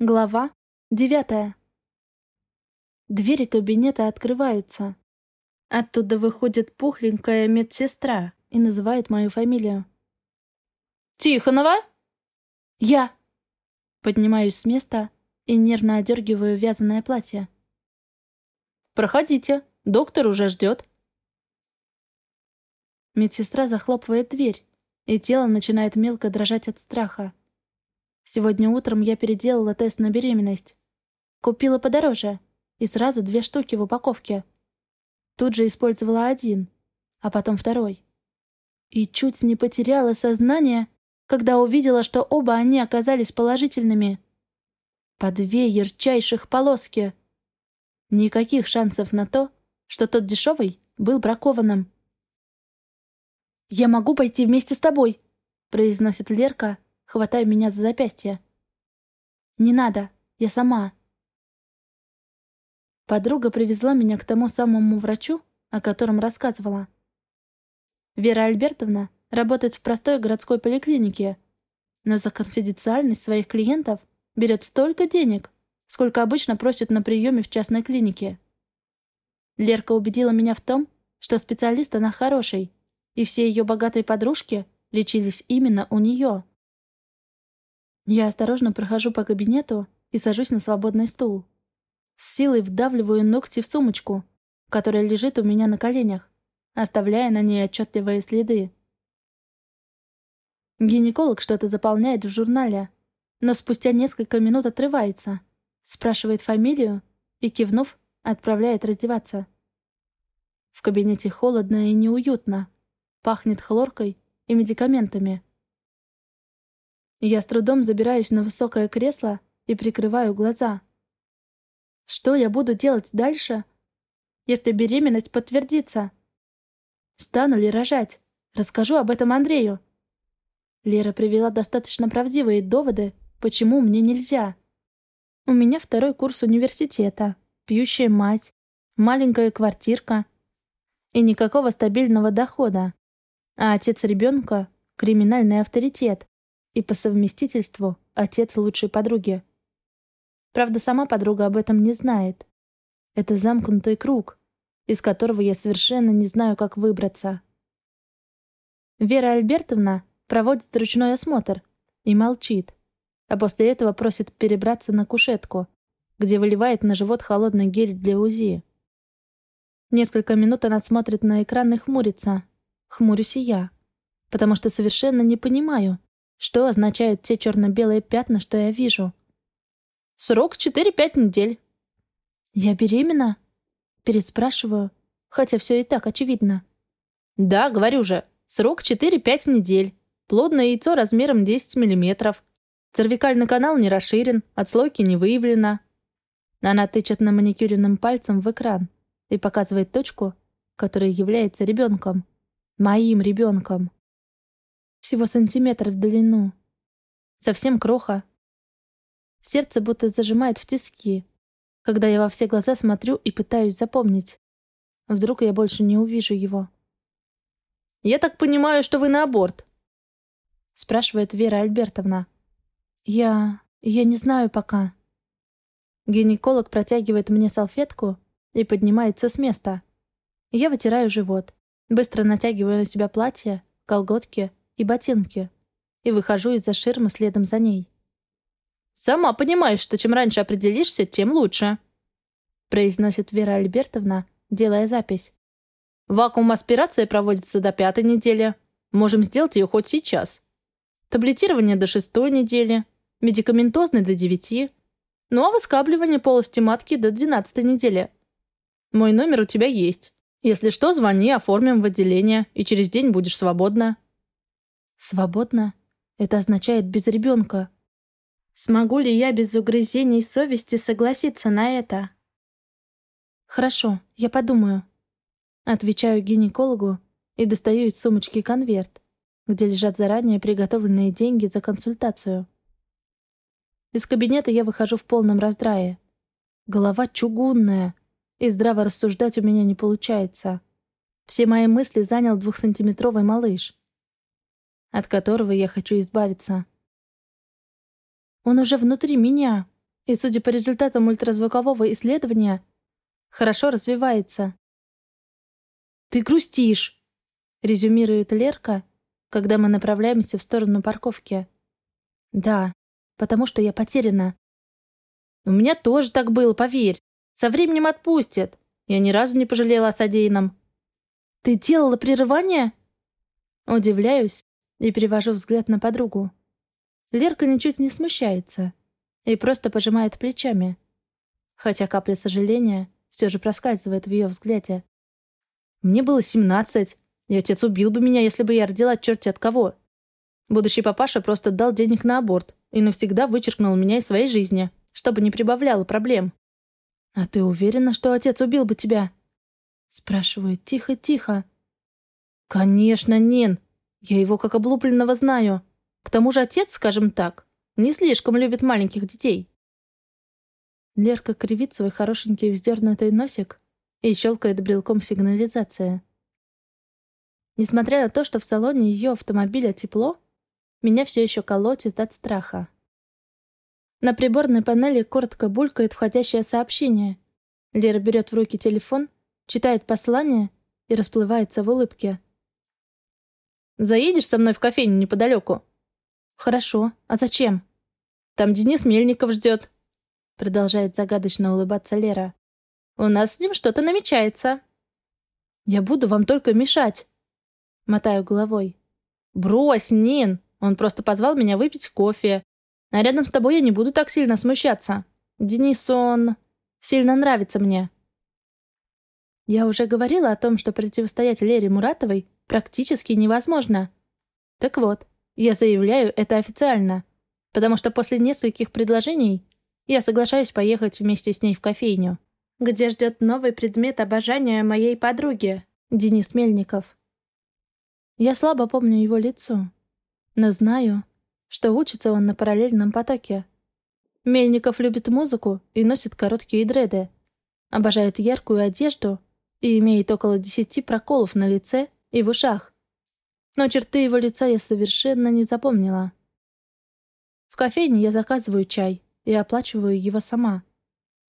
Глава девятая. Двери кабинета открываются. Оттуда выходит пухленькая медсестра и называет мою фамилию. «Тихонова?» «Я!» Поднимаюсь с места и нервно одергиваю вязаное платье. «Проходите, доктор уже ждет». Медсестра захлопывает дверь, и тело начинает мелко дрожать от страха. Сегодня утром я переделала тест на беременность. Купила подороже. И сразу две штуки в упаковке. Тут же использовала один, а потом второй. И чуть не потеряла сознание, когда увидела, что оба они оказались положительными. По две ярчайших полоски. Никаких шансов на то, что тот дешевый был бракованным. «Я могу пойти вместе с тобой», — произносит Лерка, хватая меня за запястье. «Не надо, я сама». Подруга привезла меня к тому самому врачу, о котором рассказывала. Вера Альбертовна работает в простой городской поликлинике, но за конфиденциальность своих клиентов берет столько денег, сколько обычно просят на приеме в частной клинике. Лерка убедила меня в том, что специалист она хороший, и все ее богатые подружки лечились именно у нее. Я осторожно прохожу по кабинету и сажусь на свободный стул. С силой вдавливаю ногти в сумочку, которая лежит у меня на коленях, оставляя на ней отчетливые следы. Гинеколог что-то заполняет в журнале, но спустя несколько минут отрывается, спрашивает фамилию и, кивнув, отправляет раздеваться. В кабинете холодно и неуютно, пахнет хлоркой и медикаментами. Я с трудом забираюсь на высокое кресло и прикрываю глаза. Что я буду делать дальше, если беременность подтвердится? Стану ли рожать? Расскажу об этом Андрею. Лера привела достаточно правдивые доводы, почему мне нельзя. У меня второй курс университета, пьющая мать, маленькая квартирка и никакого стабильного дохода. А отец ребенка — криминальный авторитет, и по совместительству отец лучшей подруги. Правда, сама подруга об этом не знает. Это замкнутый круг, из которого я совершенно не знаю, как выбраться. Вера Альбертовна проводит ручной осмотр и молчит, а после этого просит перебраться на кушетку, где выливает на живот холодный гель для УЗИ. Несколько минут она смотрит на экран и хмурится. Хмурюсь и я, потому что совершенно не понимаю, что означают те черно-белые пятна, что я вижу? Срок 4-5 недель. Я беременна? Переспрашиваю, хотя все и так очевидно. Да, говорю же. Срок 4-5 недель. Плодное яйцо размером 10 миллиметров. Цервикальный канал не расширен, отслойки не выявлено. Она тычет на маникюренным пальцем в экран и показывает точку, которая является ребенком. Моим ребенком. Всего сантиметр в длину. Совсем кроха. Сердце будто зажимает в тиски, когда я во все глаза смотрю и пытаюсь запомнить. Вдруг я больше не увижу его. «Я так понимаю, что вы на аборт?» спрашивает Вера Альбертовна. «Я... я не знаю пока». Гинеколог протягивает мне салфетку и поднимается с места. Я вытираю живот, быстро натягиваю на себя платье, колготки и ботинки, и выхожу из-за ширмы следом за ней. «Сама понимаешь, что чем раньше определишься, тем лучше», произносит Вера Альбертовна, делая запись. «Вакуум-аспирация проводится до пятой недели. Можем сделать ее хоть сейчас. Таблетирование до шестой недели, медикаментозный до девяти, ну а выскабливание полости матки до двенадцатой недели. Мой номер у тебя есть. Если что, звони, оформим в отделение, и через день будешь свободна». Свободно? Это означает без ребенка. Смогу ли я без угрызений совести согласиться на это? Хорошо, я подумаю. Отвечаю гинекологу и достаю из сумочки конверт, где лежат заранее приготовленные деньги за консультацию. Из кабинета я выхожу в полном раздрае. Голова чугунная, и здраво рассуждать у меня не получается. Все мои мысли занял двухсантиметровый малыш от которого я хочу избавиться. Он уже внутри меня, и, судя по результатам ультразвукового исследования, хорошо развивается. «Ты грустишь», — резюмирует Лерка, когда мы направляемся в сторону парковки. «Да, потому что я потеряна». «У меня тоже так было, поверь. Со временем отпустят. Я ни разу не пожалела о содеянном». «Ты делала прерывание?» Удивляюсь и перевожу взгляд на подругу. Лерка ничуть не смущается и просто пожимает плечами, хотя капля сожаления все же проскальзывает в ее взгляде. «Мне было семнадцать, и отец убил бы меня, если бы я родила черти от кого. Будущий папаша просто дал денег на аборт и навсегда вычеркнул меня из своей жизни, чтобы не прибавляло проблем. «А ты уверена, что отец убил бы тебя?» Спрашиваю тихо-тихо. «Конечно, Нин. Я его как облупленного знаю. К тому же отец, скажем так, не слишком любит маленьких детей». Лерка кривит свой хорошенький вздернутый носик и щелкает брелком сигнализация. Несмотря на то, что в салоне ее автомобиля тепло, меня все еще колотит от страха. На приборной панели коротко булькает входящее сообщение. Лера берет в руки телефон, читает послание и расплывается в улыбке. «Заедешь со мной в кофейню неподалеку?» «Хорошо. А зачем?» «Там Денис Мельников ждет», — продолжает загадочно улыбаться Лера. «У нас с ним что-то намечается». «Я буду вам только мешать», — мотаю головой. «Брось, Нин! Он просто позвал меня выпить кофе. А рядом с тобой я не буду так сильно смущаться. Денис, он... сильно нравится мне». Я уже говорила о том, что противостоять Лере Муратовой практически невозможно. Так вот, я заявляю это официально, потому что после нескольких предложений я соглашаюсь поехать вместе с ней в кофейню, где ждет новый предмет обожания моей подруги, Денис Мельников. Я слабо помню его лицо, но знаю, что учится он на параллельном потоке. Мельников любит музыку и носит короткие дреды, обожает яркую одежду и имеет около десяти проколов на лице и в ушах. Но черты его лица я совершенно не запомнила. В кофейне я заказываю чай и оплачиваю его сама.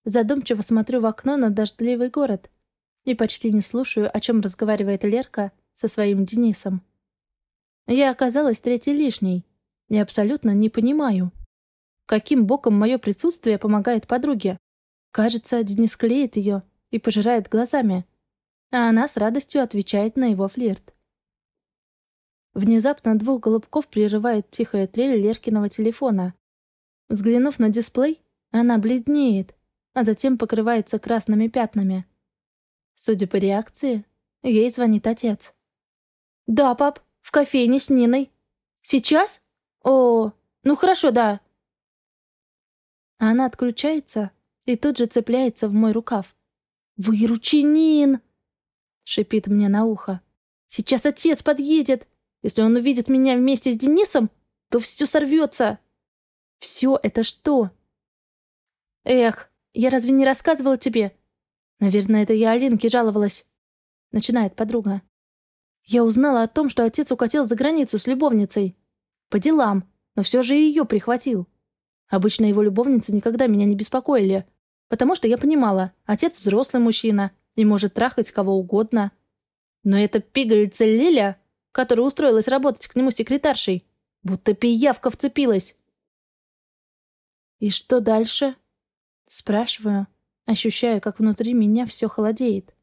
Задумчиво смотрю в окно на дождливый город и почти не слушаю, о чем разговаривает Лерка со своим Денисом. Я оказалась третьей лишней и абсолютно не понимаю, каким боком мое присутствие помогает подруге. Кажется, Денис клеит ее и пожирает глазами, а она с радостью отвечает на его флирт. Внезапно двух голубков прерывает тихая трель Леркиного телефона. Взглянув на дисплей, она бледнеет, а затем покрывается красными пятнами. Судя по реакции, ей звонит отец. «Да, пап, в кофейне с Ниной. Сейчас? О, ну хорошо, да». Она отключается и тут же цепляется в мой рукав. «Выручи, Нин!» Шипит мне на ухо. «Сейчас отец подъедет! Если он увидит меня вместе с Денисом, то все сорвется!» «Все это что?» «Эх, я разве не рассказывала тебе?» «Наверное, это я Алинке жаловалась», — начинает подруга. «Я узнала о том, что отец укатил за границу с любовницей. По делам, но все же ее прихватил. Обычно его любовницы никогда меня не беспокоили, потому что я понимала, отец взрослый мужчина, и может трахать кого угодно. Но эта пигалица Лиля, которая устроилась работать к нему секретаршей, будто пиявка вцепилась. «И что дальше?» Спрашиваю, ощущая, как внутри меня все холодеет.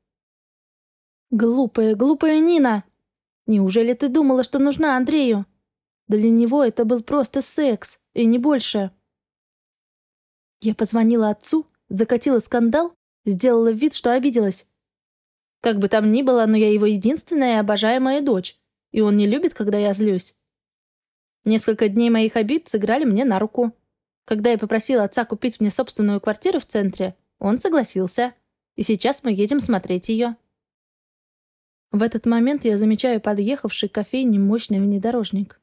«Глупая, глупая Нина! Неужели ты думала, что нужна Андрею? Для него это был просто секс, и не больше». Я позвонила отцу, закатила скандал Сделала вид, что обиделась. Как бы там ни было, но я его единственная и обожаемая дочь, и он не любит, когда я злюсь. Несколько дней моих обид сыграли мне на руку. Когда я попросила отца купить мне собственную квартиру в центре, он согласился. И сейчас мы едем смотреть ее. В этот момент я замечаю подъехавший к кофейне мощный внедорожник.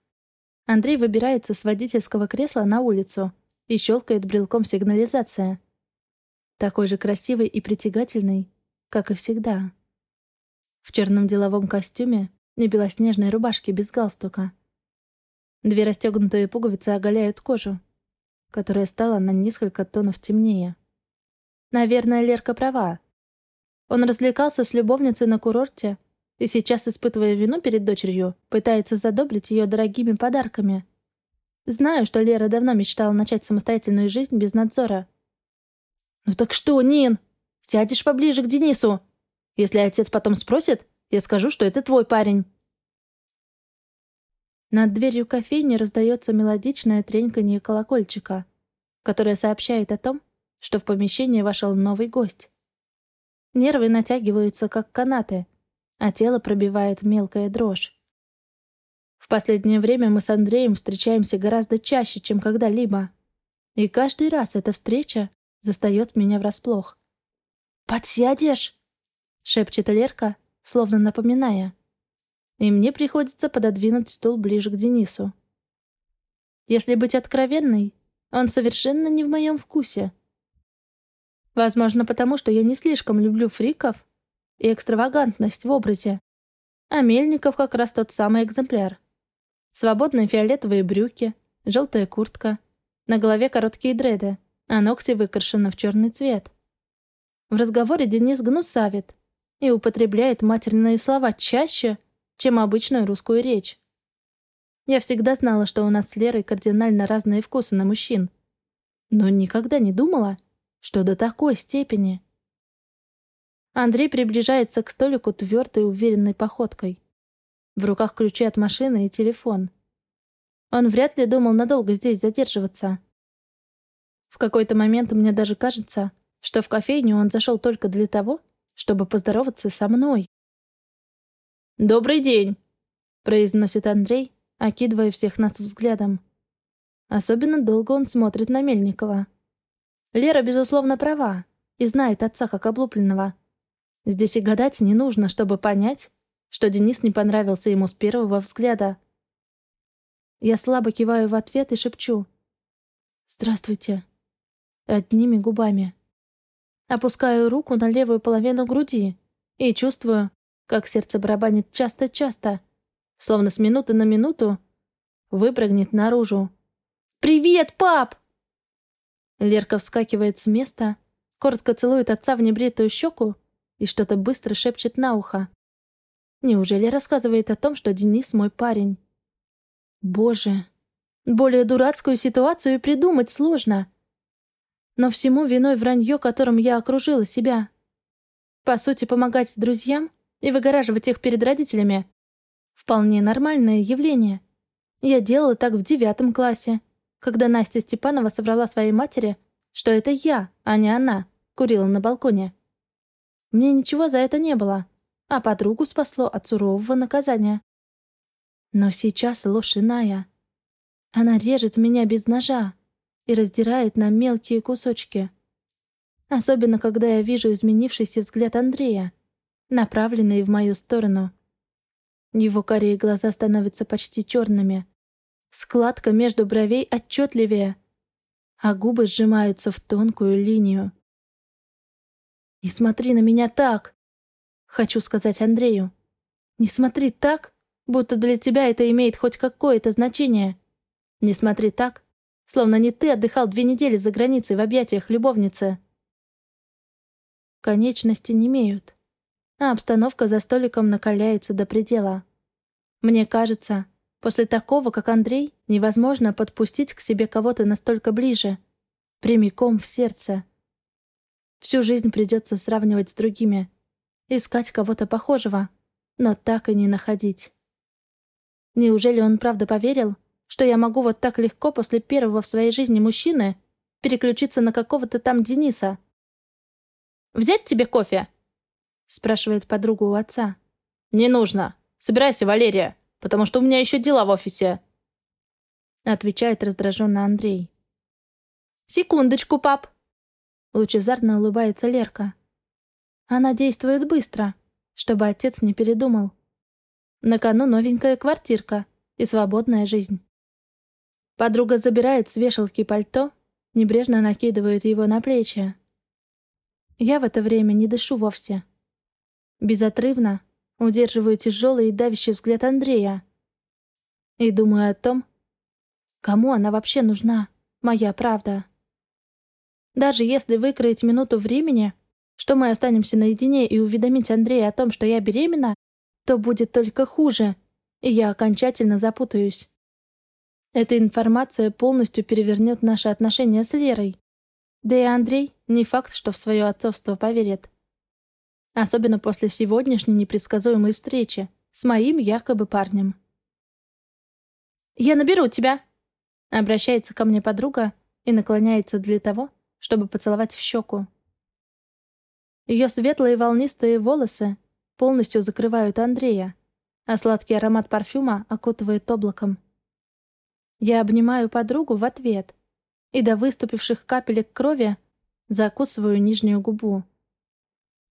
Андрей выбирается с водительского кресла на улицу и щелкает брелком сигнализация. Такой же красивый и притягательный, как и всегда. В черном деловом костюме и белоснежной рубашке без галстука. Две расстегнутые пуговицы оголяют кожу. которая стала на несколько тонов темнее. Наверное, Лерка права. Он развлекался с любовницей на курорте и сейчас, испытывая вину перед дочерью, пытается задобрить ее дорогими подарками. Знаю, что Лера давно мечтала начать самостоятельную жизнь без надзора. «Ну так что, Нин? Сядешь поближе к Денису. Если отец потом спросит, я скажу, что это твой парень». Над дверью кофейни раздается мелодичное треньканье колокольчика, которое сообщает о том, что в помещение вошел новый гость. Нервы натягиваются, как канаты, а тело пробивает мелкая дрожь. В последнее время мы с Андреем встречаемся гораздо чаще, чем когда-либо. И каждый раз эта встреча застает меня врасплох. «Подсядешь?» — шепчет Лерка, словно напоминая. И мне приходится пододвинуть стул ближе к Денису. Если быть откровенной, он совершенно не в моем вкусе. Возможно, потому что я не слишком люблю фриков и экстравагантность в образе. А Мельников как раз тот самый экземпляр. Свободные фиолетовые брюки, желтая куртка, на голове короткие дреды, а ногти выкрашены в черный цвет. В разговоре Денис гнусавит и употребляет матерные слова чаще, чем обычную русскую речь. Я всегда знала, что у нас с Лерой кардинально разные вкусы на мужчин, но никогда не думала, что до такой степени. Андрей приближается к столику твердой уверенной походкой. В руках ключи от машины и телефон. Он вряд ли думал надолго здесь задерживаться. В какой-то момент мне даже кажется, что в кофейню он зашел только для того, чтобы поздороваться со мной. «Добрый день!» — произносит Андрей, окидывая всех нас взглядом. Особенно долго он смотрит на Мельникова. Лера, безусловно, права и знает отца как облупленного. Здесь и гадать не нужно, чтобы понять, что Денис не понравился ему с первого взгляда. Я слабо киваю в ответ и шепчу. «Здравствуйте». Одними губами. Опускаю руку на левую половину груди и чувствую, как сердце барабанит часто-часто, словно с минуты на минуту выпрыгнет наружу. «Привет, пап!» Лерка вскакивает с места, коротко целует отца в небритую щеку и что-то быстро шепчет на ухо. Неужели рассказывает о том, что Денис мой парень? Боже, более дурацкую ситуацию придумать сложно. Но всему виной вранье, которым я окружила себя. По сути, помогать друзьям и выгораживать их перед родителями — вполне нормальное явление. Я делала так в девятом классе, когда Настя Степанова соврала своей матери, что это я, а не она, курила на балконе. Мне ничего за это не было а подругу спасло от сурового наказания. Но сейчас ложь иная. Она режет меня без ножа и раздирает на мелкие кусочки. Особенно, когда я вижу изменившийся взгляд Андрея, направленный в мою сторону. Его корее глаза становятся почти черными. Складка между бровей отчетливее, а губы сжимаются в тонкую линию. «Не смотри на меня так!» Хочу сказать Андрею. Не смотри так, будто для тебя это имеет хоть какое-то значение. Не смотри так, словно не ты отдыхал две недели за границей в объятиях любовницы. Конечности не имеют, а обстановка за столиком накаляется до предела. Мне кажется, после такого, как Андрей, невозможно подпустить к себе кого-то настолько ближе, прямиком в сердце. Всю жизнь придется сравнивать с другими — искать кого-то похожего, но так и не находить. Неужели он правда поверил, что я могу вот так легко после первого в своей жизни мужчины переключиться на какого-то там Дениса? «Взять тебе кофе?» — спрашивает подруга у отца. «Не нужно. Собирайся, Валерия, потому что у меня еще дела в офисе», — отвечает раздраженно Андрей. «Секундочку, пап!» Лучезарно улыбается Лерка. Она действует быстро, чтобы отец не передумал. На кону новенькая квартирка и свободная жизнь. Подруга забирает с вешалки пальто, небрежно накидывает его на плечи. Я в это время не дышу вовсе. Безотрывно удерживаю тяжелый и давящий взгляд Андрея. И думаю о том, кому она вообще нужна, моя правда. Даже если выкроить минуту времени, что мы останемся наедине и уведомить Андрея о том, что я беременна, то будет только хуже, и я окончательно запутаюсь. Эта информация полностью перевернет наши отношения с Лерой. Да и Андрей не факт, что в свое отцовство поверит. Особенно после сегодняшней непредсказуемой встречи с моим якобы парнем. «Я наберу тебя!» Обращается ко мне подруга и наклоняется для того, чтобы поцеловать в щеку. Ее светлые волнистые волосы полностью закрывают Андрея, а сладкий аромат парфюма окутывает облаком. Я обнимаю подругу в ответ и до выступивших капелек крови закусываю нижнюю губу.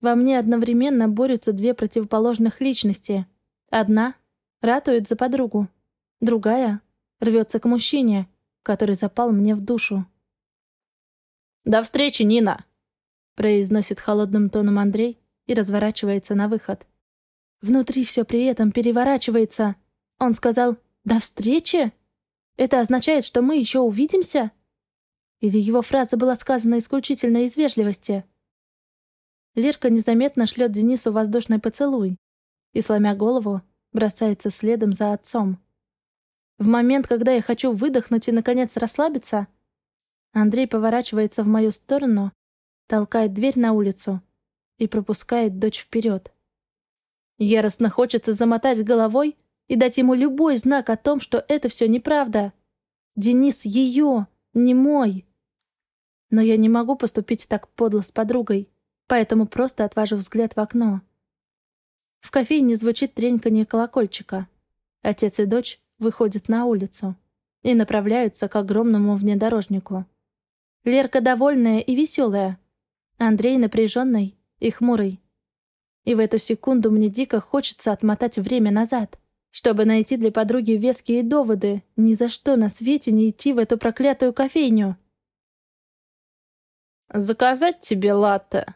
Во мне одновременно борются две противоположных личности. Одна ратует за подругу, другая рвется к мужчине, который запал мне в душу. «До встречи, Нина!» произносит холодным тоном Андрей и разворачивается на выход. Внутри все при этом переворачивается. Он сказал «До встречи?» Это означает, что мы еще увидимся? Или его фраза была сказана исключительно из вежливости? Лерка незаметно шлет Денису воздушный поцелуй и, сломя голову, бросается следом за отцом. В момент, когда я хочу выдохнуть и, наконец, расслабиться, Андрей поворачивается в мою сторону, толкает дверь на улицу и пропускает дочь вперед. Яростно хочется замотать головой и дать ему любой знак о том, что это все неправда. Денис ее, не мой. Но я не могу поступить так подло с подругой, поэтому просто отвожу взгляд в окно. В кофейне звучит треньканье колокольчика. Отец и дочь выходят на улицу и направляются к огромному внедорожнику. Лерка довольная и веселая. Андрей напряженный и хмурый. И в эту секунду мне дико хочется отмотать время назад, чтобы найти для подруги веские доводы, ни за что на свете не идти в эту проклятую кофейню. «Заказать тебе латте?»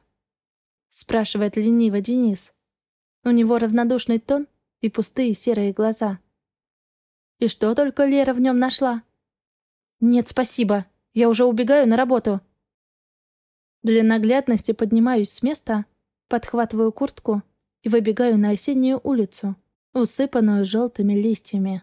спрашивает лениво Денис. У него равнодушный тон и пустые серые глаза. И что только Лера в нем нашла? «Нет, спасибо», я уже убегаю на работу. Для наглядности поднимаюсь с места, подхватываю куртку и выбегаю на осеннюю улицу, усыпанную желтыми листьями.